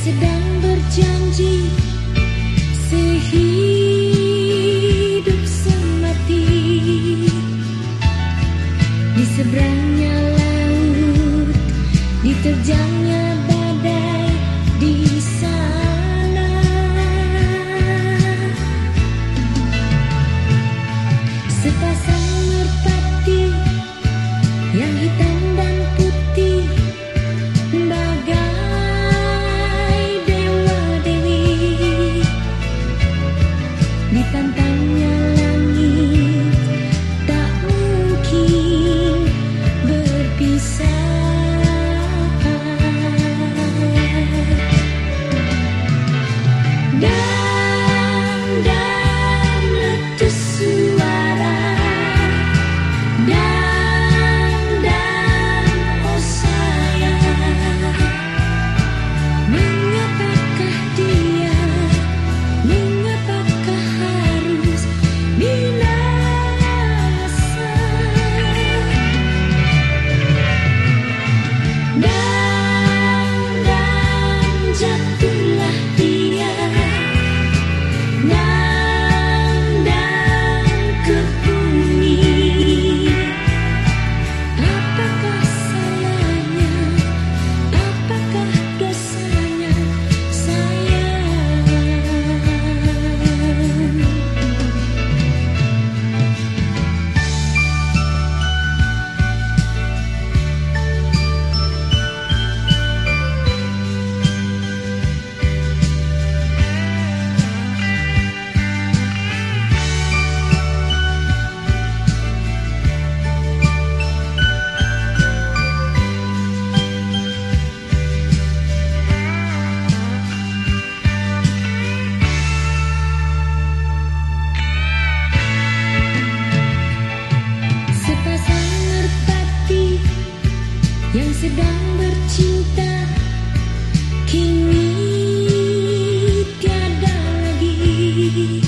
sedang berjanji sehidup semati. Di seberangnya laut diterjangnya sedang bercinta. Kini tiada lagi.